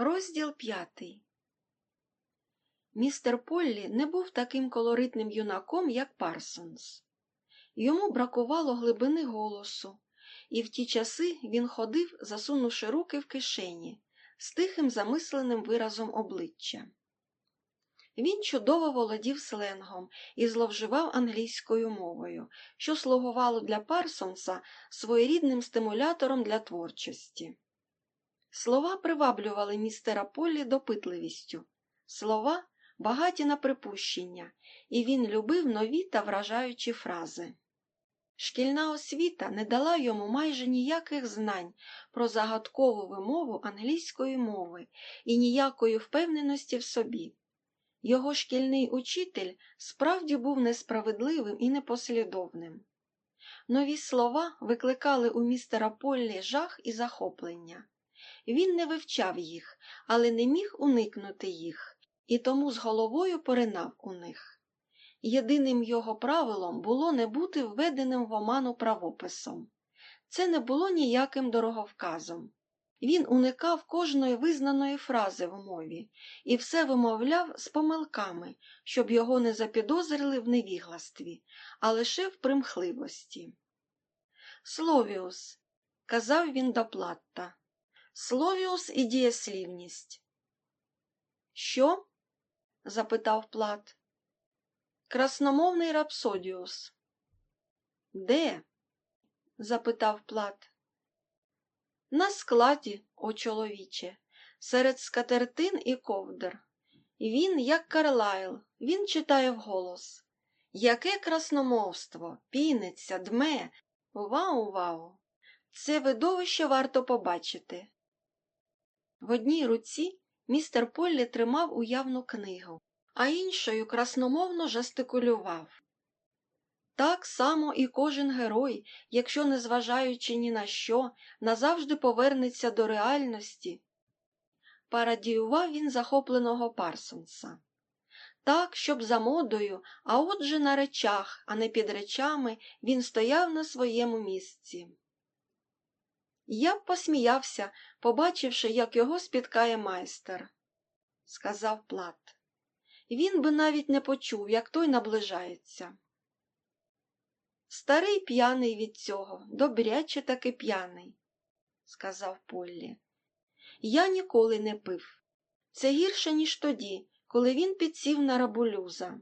Розділ п'ятий. Містер Поллі не був таким колоритним юнаком, як Парсонс. Йому бракувало глибини голосу, і в ті часи він ходив, засунувши руки в кишені, з тихим замисленим виразом обличчя. Він чудово володів сленгом і зловживав англійською мовою, що слугувало для Парсонса своєрідним стимулятором для творчості. Слова приваблювали містера Поллі допитливістю, слова багаті на припущення, і він любив нові та вражаючі фрази. Шкільна освіта не дала йому майже ніяких знань про загадкову вимову англійської мови і ніякої впевненості в собі. Його шкільний учитель справді був несправедливим і непослідовним. Нові слова викликали у містера Поллі жах і захоплення. Він не вивчав їх, але не міг уникнути їх, і тому з головою поринав у них. Єдиним його правилом було не бути введеним в оману правописом. Це не було ніяким дороговказом. Він уникав кожної визнаної фрази в мові і все вимовляв з помилками, щоб його не запідозрили в невігластві, а лише в примхливості. Словіус, казав він до Платта. Словіус і дієслівність. Що? запитав Плат. Красномовний рапсодіус. Де? запитав Плат. На складі, о чоловіче, серед скатертин і ковдр. Він, як Карлайл, він читає вголос. Яке красномовство, піниться, дме. Вау, вау! Це видовище варто побачити. В одній руці містер Поллі тримав уявну книгу, а іншою красномовно жестикулював. Так само і кожен герой, якщо, незважаючи ні на що, назавжди повернеться до реальності. Парадіював він захопленого Парсонса. Так, щоб за модою, а отже на речах, а не під речами, він стояв на своєму місці. Я б посміявся, побачивши, як його спіткає майстер, сказав Плат. Він би навіть не почув, як той наближається. Старий п'яний від цього, добряче таки п'яний, сказав Поллі. Я ніколи не пив. Це гірше, ніж тоді, коли він підсів на рабулюза.